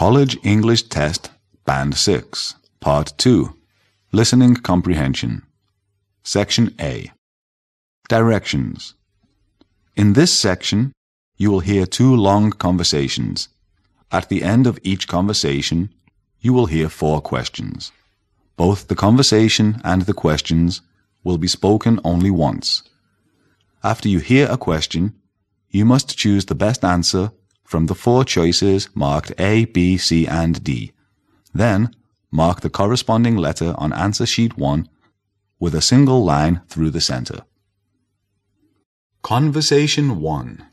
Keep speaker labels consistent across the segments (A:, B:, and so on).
A: College English Test, Band 6, Part 2, Listening Comprehension. Section A. Directions. In this section, you will hear two long conversations. At the end of each conversation, you will hear four questions. Both the conversation and the questions will be spoken only once. After you hear a question, you must choose the best answer from the four choices marked A, B, C, and D. Then, mark the corresponding letter on answer sheet 1 with a single line through the center. Conversation 1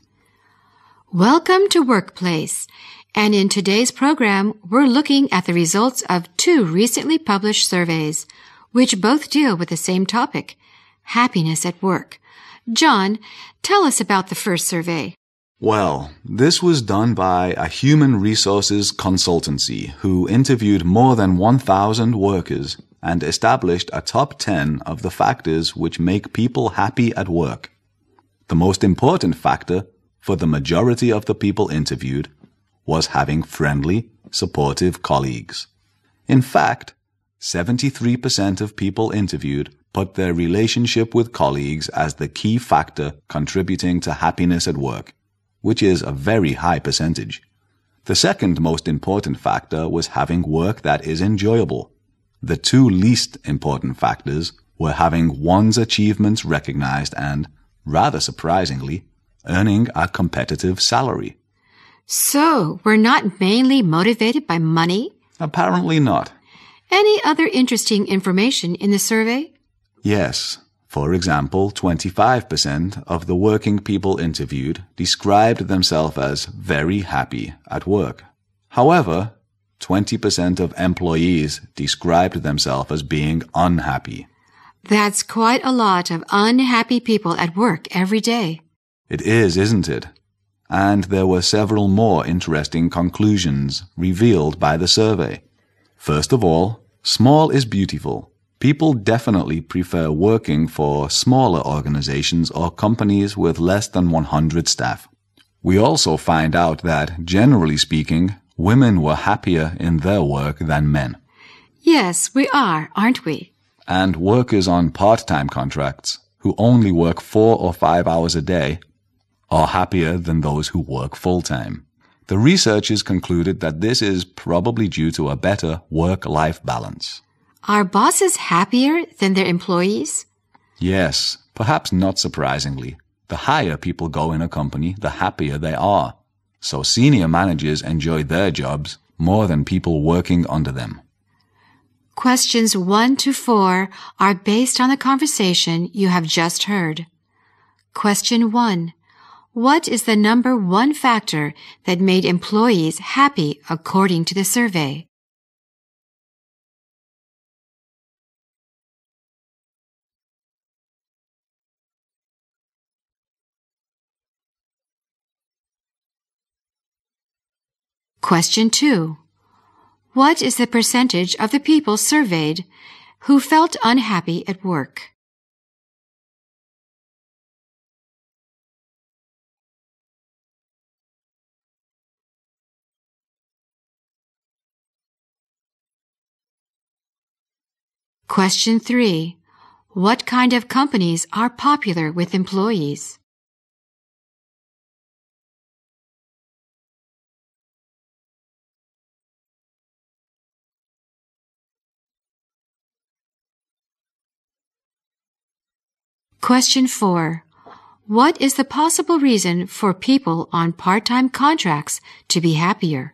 B: Welcome to Workplace. And in today's program, we're looking at the results of two recently published surveys, which both deal with the same topic, happiness at work. John, tell us about the first survey.
A: Well, this was done by a human resources consultancy who interviewed more than 1,000 workers and established a top 10 of the factors which make people happy at work. The most important factor for the majority of the people interviewed was having friendly, supportive colleagues. In fact, 73% of people interviewed put their relationship with colleagues as the key factor contributing to happiness at work, which is a very high percentage. The second most important factor was having work that is enjoyable. The two least important factors were having one's achievements recognized and, rather surprisingly, earning a competitive salary.
B: So, we're not mainly motivated by money?
A: Apparently not.
B: Any other interesting information in the survey?
A: Yes. For example, 25% of the working people interviewed described themselves as very happy at work. However, 20% of employees described themselves as being unhappy.
B: That's quite a lot of unhappy people at work every day.
A: It is, isn't it? And there were several more interesting conclusions revealed by the survey. First of all, small is beautiful. People definitely prefer working for smaller organizations or companies with less than 100 staff. We also find out that, generally speaking, women were happier in their work than men.
B: Yes, we are, aren't we?
A: And workers on part-time contracts, who only work four or five hours a day, are happier than those who work full-time. The researchers concluded that this is probably due to a better work-life balance.
B: Are bosses happier than their employees?
A: Yes, perhaps not surprisingly. The higher people go in a company, the happier they are. So senior managers enjoy their jobs more than people working under them.
B: Questions 1 to 4 are based on the conversation you have just heard. Question 1. What is the number one factor that made employees happy according to the survey? Question 2. What is the percentage of the people surveyed who felt unhappy at work? Question 3. What kind of companies are popular with employees? Question 4. What is the possible reason for people on part-time contracts to be happier?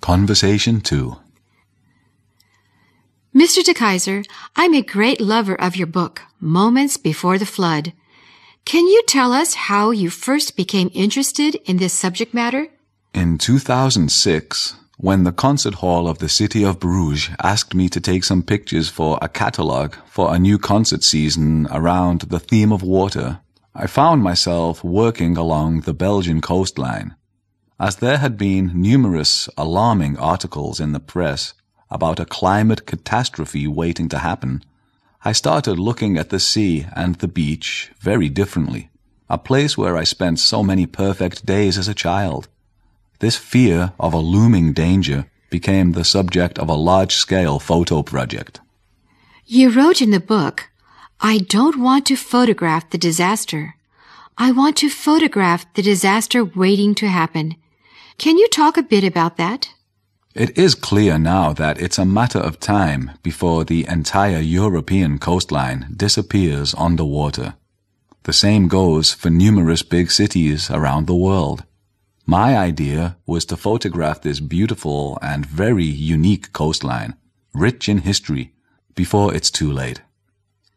A: Conversation 2
B: Mr. De Keyser, I'm a great lover of your book, Moments Before the Flood. Can you tell us how you first became interested in this subject matter?
A: In 2006, when the concert hall of the city of Bruges asked me to take some pictures for a catalogue for a new concert season around the theme of water, I found myself working along the Belgian coastline. As there had been numerous alarming articles in the press about a climate catastrophe waiting to happen, I started looking at the sea and the beach very differently, a place where I spent so many perfect days as a child. This fear of a looming danger became the subject of a large-scale photo project.
B: You wrote in the book, I don't want to photograph the disaster. I want to photograph the disaster waiting to happen. Can you talk a bit about that?
A: It is clear now that it's a matter of time before the entire European coastline disappears underwater. The same goes for numerous big cities around the world. My idea was to photograph this beautiful and very unique coastline, rich in history, before it's too late,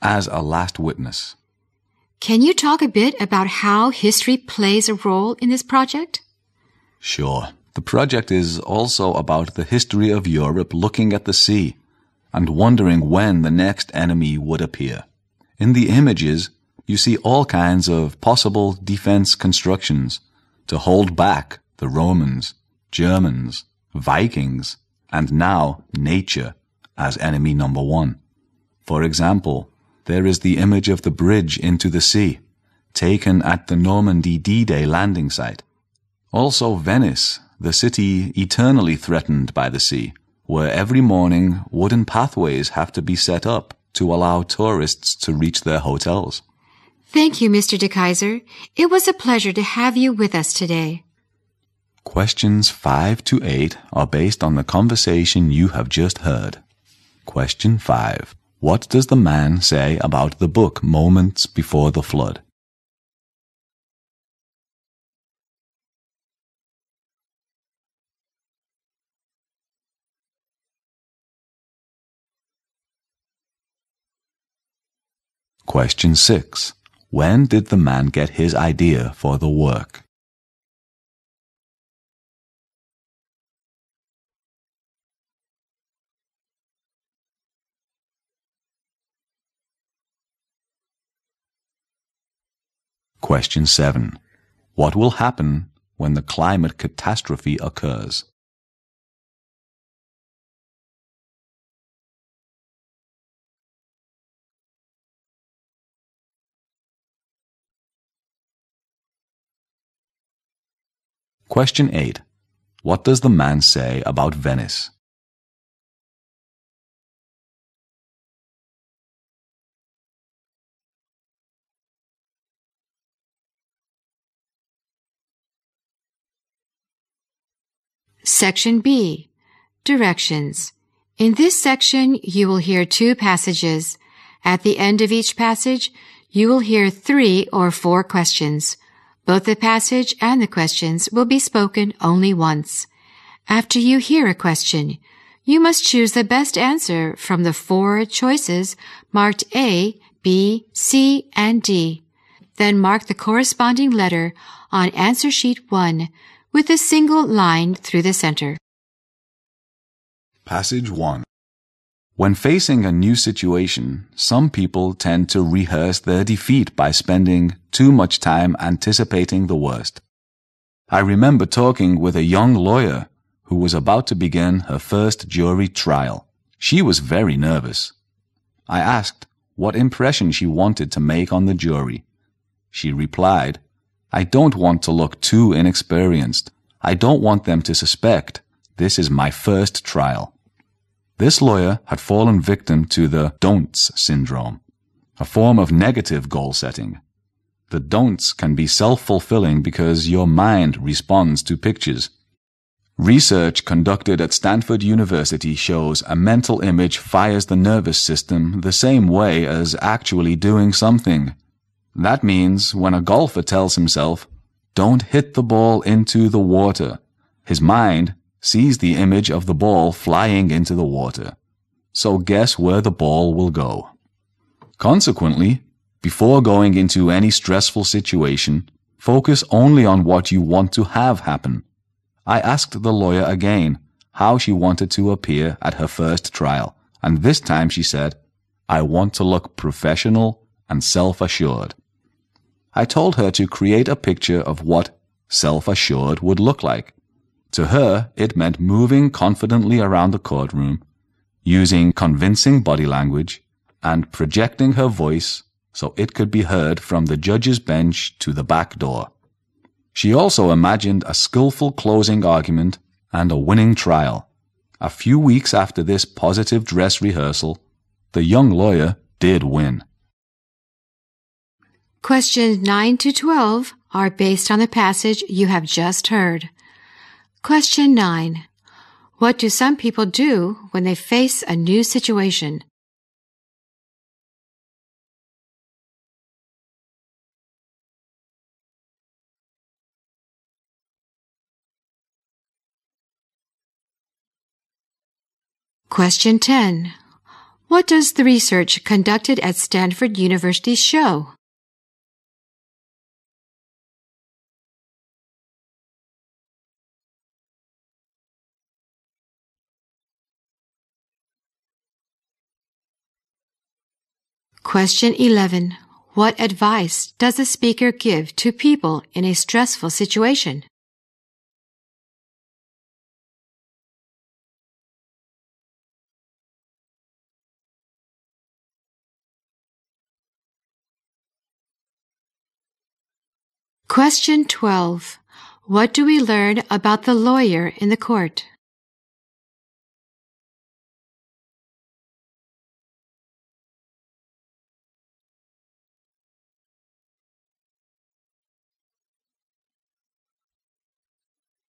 A: as a last witness.
B: Can you talk a bit about how history plays a role in this project?
A: Sure. The project is also about the history of Europe looking at the sea and wondering when the next enemy would appear. In the images, you see all kinds of possible defense constructions to hold back the Romans, Germans, Vikings, and now nature as enemy number one. For example, there is the image of the bridge into the sea, taken at the Normandy D-Day landing site. Also Venice, the city eternally threatened by the sea, where every morning wooden pathways have to be set up to allow tourists to reach their hotels.
B: Thank you, Mr. De Keyser. It was a pleasure to have you with us today.
A: Questions 5 to 8 are based on the conversation you have just heard. Question 5. What does the man say about the book Moments Before the Flood? Question 6. When did the man get his idea for the work? Question 7. What will happen when the climate catastrophe occurs? Question 8. What does the man say about Venice?
B: Section B. Directions. In this section, you will hear two passages. At the end of each passage, you will hear three or four questions. Both the passage and the questions will be spoken only once. After you hear a question, you must choose the best answer from the four choices marked A, B, C, and D. Then mark the corresponding letter on answer sheet 1 with a single line through the center.
A: Passage 1 When facing a new situation, some people tend to rehearse their defeat by spending too much time anticipating the worst. I remember talking with a young lawyer who was about to begin her first jury trial. She was very nervous. I asked what impression she wanted to make on the jury. She replied, I don't want to look too inexperienced. I don't want them to suspect this is my first trial. This lawyer had fallen victim to the don'ts syndrome, a form of negative goal setting. The don'ts can be self-fulfilling because your mind responds to pictures. Research conducted at Stanford University shows a mental image fires the nervous system the same way as actually doing something. That means when a golfer tells himself, don't hit the ball into the water, his mind sees the image of the ball flying into the water. So guess where the ball will go. Consequently, before going into any stressful situation, focus only on what you want to have happen. I asked the lawyer again how she wanted to appear at her first trial, and this time she said, I want to look professional and self-assured. I told her to create a picture of what self-assured would look like. To her, it meant moving confidently around the courtroom, using convincing body language and projecting her voice so it could be heard from the judge's bench to the back door. She also imagined a skillful closing argument and a winning trial. A few weeks after this positive dress rehearsal, the young lawyer did win.
B: Questions 9 to 12 are based on the passage you have just heard. Question 9. What do some people do when they face a new situation? Question 10. What does the research conducted at Stanford University show? Question 11. What advice does the speaker give to people in a stressful situation? Question 12. What do we learn about the lawyer in the court?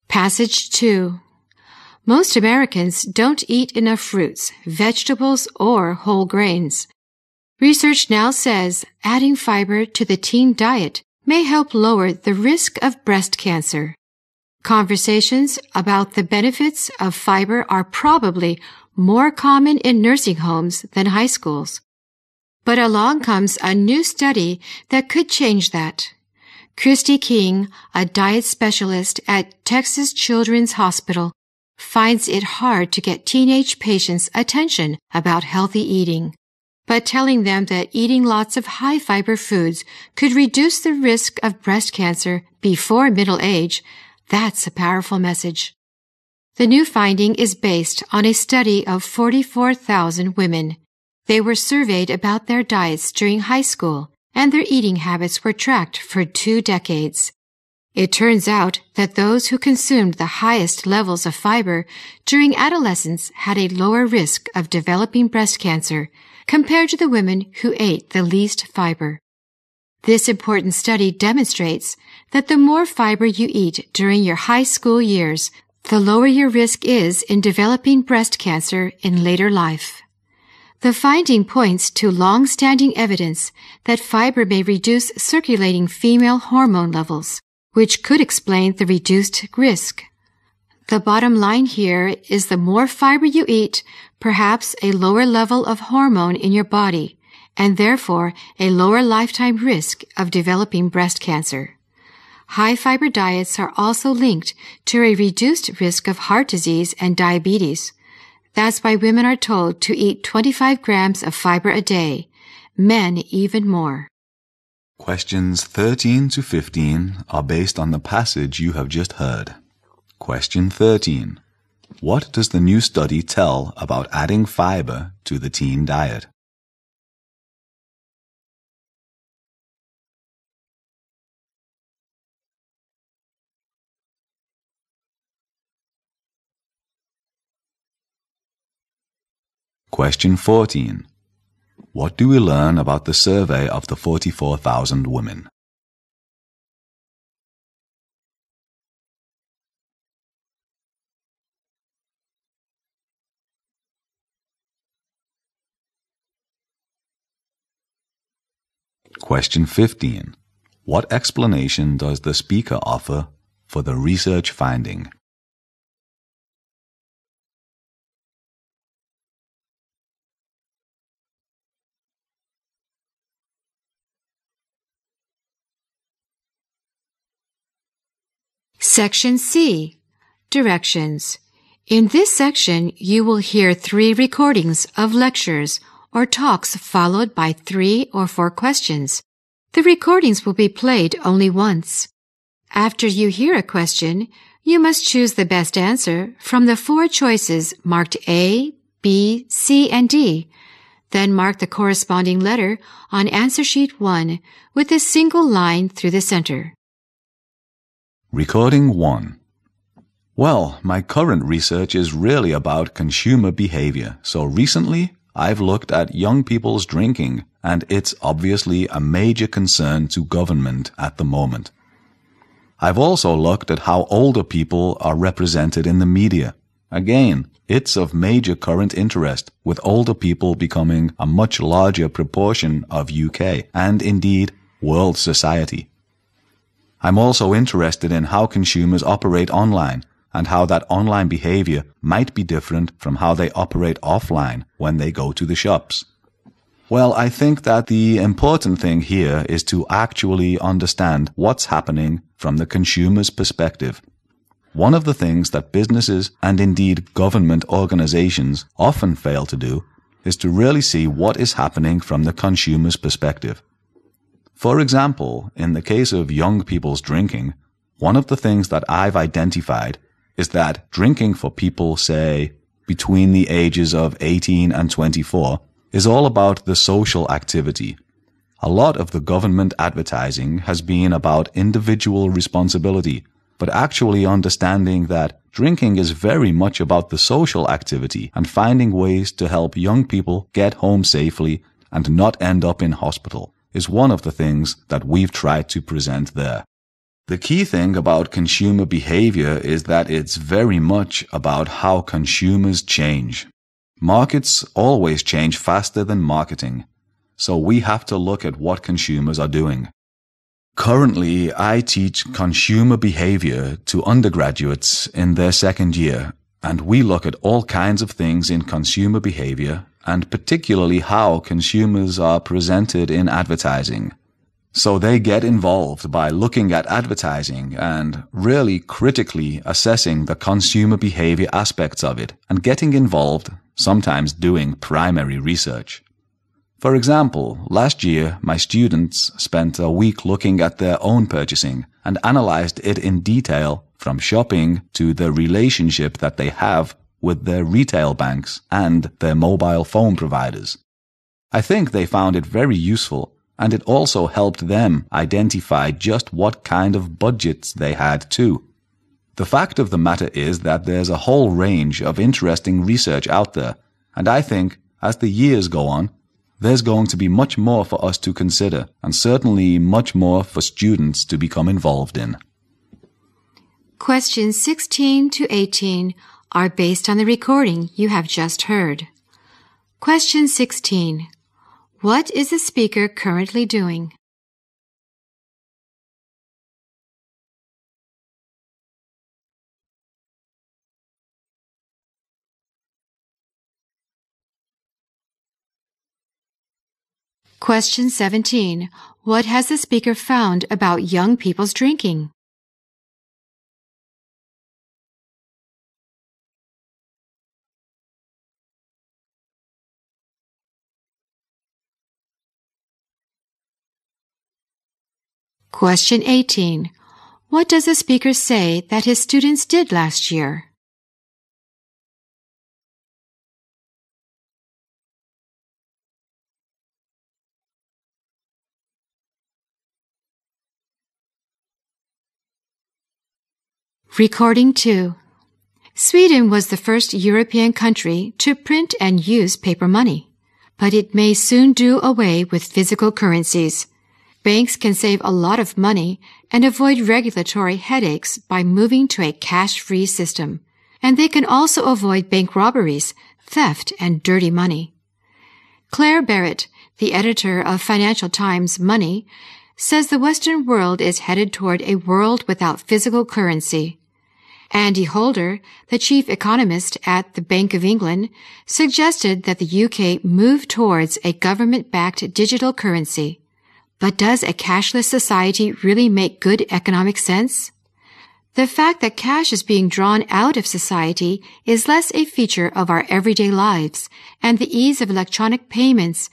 B: Passage 2. Most Americans don't eat enough fruits, vegetables, or whole grains. Research now says adding fiber to the teen diet may help lower the risk of breast cancer. Conversations about the benefits of fiber are probably more common in nursing homes than high schools. But along comes a new study that could change that. Christy King, a diet specialist at Texas Children's Hospital, finds it hard to get teenage patients' attention about healthy eating but telling them that eating lots of high fiber foods could reduce the risk of breast cancer before middle age, that's a powerful message. The new finding is based on a study of 44,000 women. They were surveyed about their diets during high school, and their eating habits were tracked for two decades. It turns out that those who consumed the highest levels of fiber during adolescence had a lower risk of developing breast cancer compared to the women who ate the least fiber. This important study demonstrates that the more fiber you eat during your high school years, the lower your risk is in developing breast cancer in later life. The finding points to long-standing evidence that fiber may reduce circulating female hormone levels, which could explain the reduced risk. The bottom line here is the more fiber you eat, perhaps a lower level of hormone in your body, and therefore a lower lifetime risk of developing breast cancer. High fiber diets are also linked to a reduced risk of heart disease and diabetes. That's why women are told to eat 25 grams of fiber a day, men even more.
A: Questions 13 to 15 are based on the passage you have just heard. Question 13. What does the new study tell about adding fiber to the teen diet? Question 14. What do we learn about the survey of the 44,000 women? Question 15. What explanation does the speaker offer for the research finding?
B: Section C. Directions. In this section, you will hear three recordings of lectures or talks followed by three or four questions. The recordings will be played only once. After you hear a question, you must choose the best answer from the four choices marked A, B, C, and D. Then mark the corresponding letter on answer sheet 1 with a single line through the center.
A: Recording 1. Well, my current research is really about consumer behavior, so recently I've looked at young people's drinking, and it's obviously a major concern to government at the moment. I've also looked at how older people are represented in the media. Again, it's of major current interest, with older people becoming a much larger proportion of UK and indeed world society. I'm also interested in how consumers operate online and how that online behavior might be different from how they operate offline when they go to the shops. Well, I think that the important thing here is to actually understand what's happening from the consumer's perspective. One of the things that businesses and indeed government organizations often fail to do is to really see what is happening from the consumer's perspective. For example, in the case of young people's drinking, one of the things that I've identified is that drinking for people, say, between the ages of 18 and 24 is all about the social activity. A lot of the government advertising has been about individual responsibility, but actually understanding that drinking is very much about the social activity and finding ways to help young people get home safely and not end up in hospital is one of the things that we've tried to present there. The key thing about consumer behavior is that it's very much about how consumers change. Markets always change faster than marketing, so we have to look at what consumers are doing. Currently, I teach consumer behavior to undergraduates in their second year, and we look at all kinds of things in consumer behavior and particularly how consumers are presented in advertising. So they get involved by looking at advertising and really critically assessing the consumer behavior aspects of it and getting involved, sometimes doing primary research. For example, last year my students spent a week looking at their own purchasing and analyzed it in detail from shopping to the relationship that they have with their retail banks and their mobile phone providers. I think they found it very useful and it also helped them identify just what kind of budgets they had too. The fact of the matter is that there's a whole range of interesting research out there, and I think as the years go on, there's going to be much more for us to consider, and certainly much more for students to become involved in.
B: Questions 16 to 18 are based on the recording you have just heard. Question 16. What is the speaker currently doing? Question 17. What has the speaker found about young people's drinking? Question 18. What does the speaker say that his students did last year? Recording 2. Sweden was the first European country to print and use paper money, but it may soon do away with physical currencies. Banks can save a lot of money and avoid regulatory headaches by moving to a cash-free system. And they can also avoid bank robberies, theft, and dirty money. Claire Barrett, the editor of Financial Times Money, says the Western world is headed toward a world without physical currency. Andy Haldane, the chief economist at the Bank of England, suggested that the UK move towards a government-backed digital currency. But does a cashless society really make good economic sense? The fact that cash is being drawn out of society is less a feature of our everyday lives and the ease of electronic payments.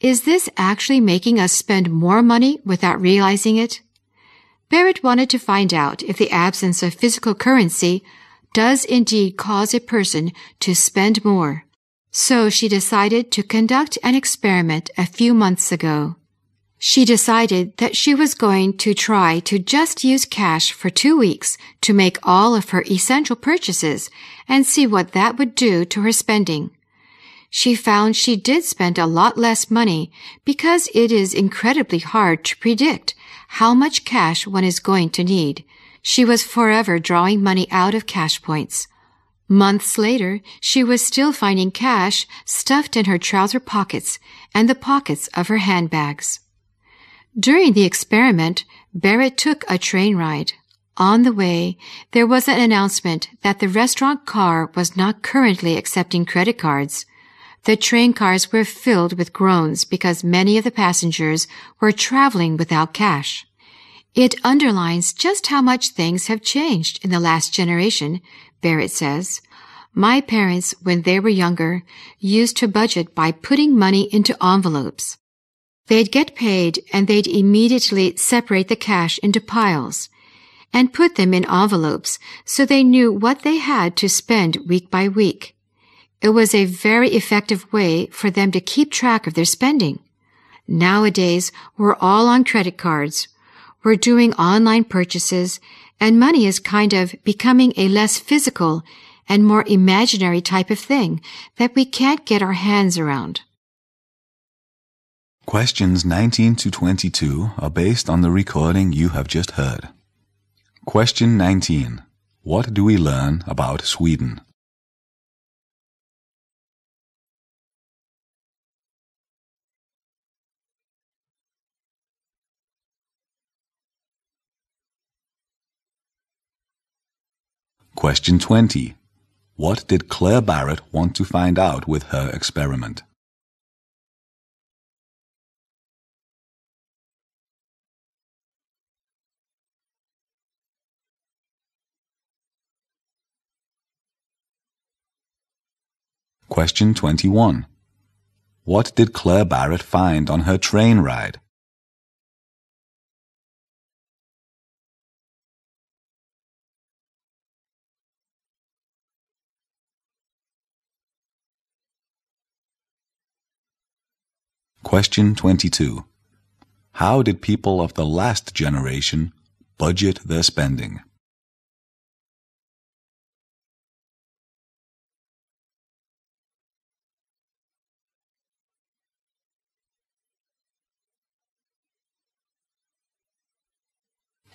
B: Is this actually making us spend more money without realizing it? Barrett wanted to find out if the absence of physical currency does indeed cause a person to spend more. So she decided to conduct an experiment a few months ago. She decided that she was going to try to just use cash for two weeks to make all of her essential purchases and see what that would do to her spending. She found she did spend a lot less money because it is incredibly hard to predict how much cash one is going to need. She was forever drawing money out of cash points. Months later, she was still finding cash stuffed in her trouser pockets and the pockets of her handbags. During the experiment, Barrett took a train ride. On the way, there was an announcement that the restaurant car was not currently accepting credit cards. The train cars were filled with groans because many of the passengers were traveling without cash. It underlines just how much things have changed in the last generation, Barrett says. My parents, when they were younger, used to budget by putting money into envelopes. They'd get paid and they'd immediately separate the cash into piles and put them in envelopes so they knew what they had to spend week by week. It was a very effective way for them to keep track of their spending. Nowadays, we're all on credit cards. We're doing online purchases and money is kind of becoming a less physical and more imaginary type of thing that we can't get our hands around.
A: Questions 19 to 22 are based on the recording you have just heard. Question 19. What do we learn about Sweden? Question 20. What did Claire Barrett want to find out with her experiment? Question 21. What did Claire Barrett find on her train ride? Question 22. How did people of the last generation budget their spending?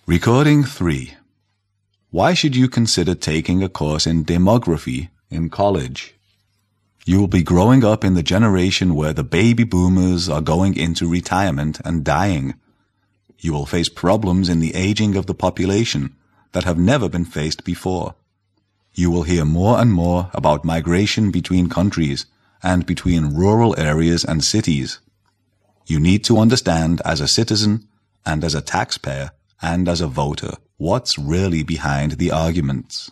A: Recording 3. Why should you consider taking a course in demography in college? You will be growing up in the generation where the baby boomers are going into retirement and dying. You will face problems in the aging of the population that have never been faced before. You will hear more and more about migration between countries and between rural areas and cities. You need to understand as a citizen and as a taxpayer and as a voter what's really behind the arguments.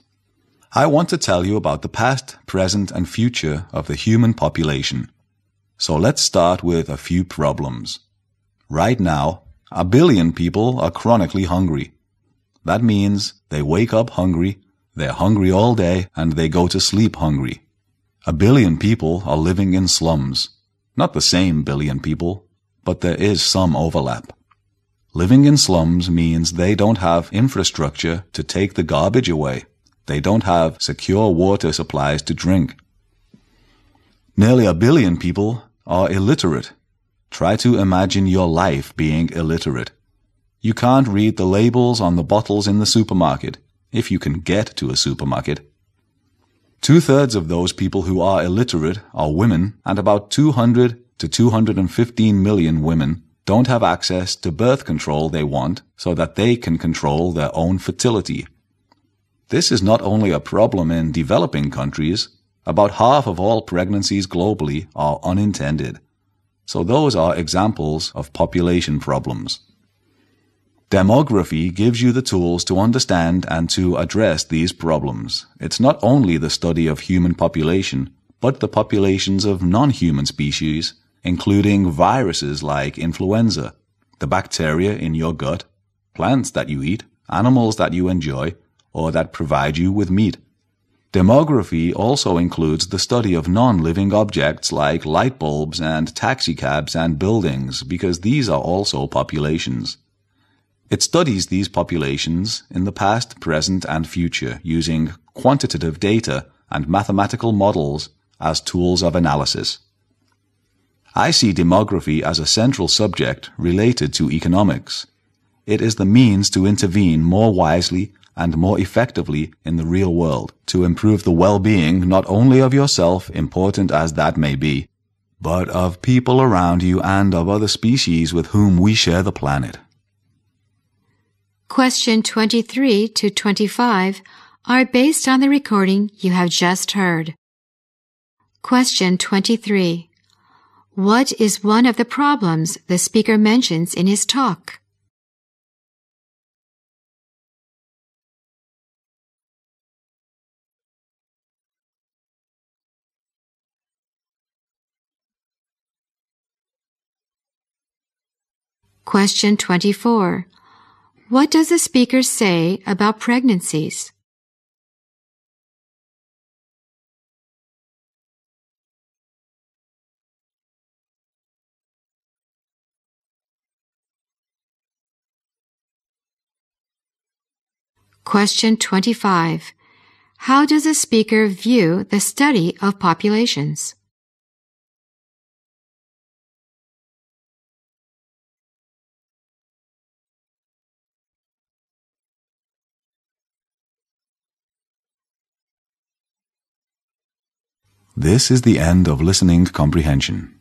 A: I want to tell you about the past, present, and future of the human population. So let's start with a few problems. Right now, a billion people are chronically hungry. That means they wake up hungry, they're hungry all day, and they go to sleep hungry. A billion people are living in slums. Not the same billion people, but there is some overlap. Living in slums means they don't have infrastructure to take the garbage away. They don't have secure water supplies to drink. Nearly a billion people are illiterate. Try to imagine your life being illiterate. You can't read the labels on the bottles in the supermarket, if you can get to a supermarket. Two thirds of those people who are illiterate are women, and about 200 to 215 million women don't have access to birth control they want so that they can control their own fertility. This is not only a problem in developing countries, about half of all pregnancies globally are unintended. So those are examples of population problems. Demography gives you the tools to understand and to address these problems. It's not only the study of human population, but the populations of non-human species including viruses like influenza, the bacteria in your gut, plants that you eat, animals that you enjoy, or that provide you with meat. Demography also includes the study of non-living objects like light bulbs and taxicabs and buildings because these are also populations. It studies these populations in the past, present, and future using quantitative data and mathematical models as tools of analysis. I see demography as a central subject related to economics. It is the means to intervene more wisely and more effectively in the real world to improve the well-being not only of yourself, important as that may be, but of people around you and of other species with whom we share the planet.
B: Question 23 to 25 are based on the recording you have just heard. Question 23. What is one of the problems the speaker mentions in his talk? Question 24. What does the speaker say about pregnancies? Question 25. How does a speaker view the study of populations?
A: This is the end of listening comprehension.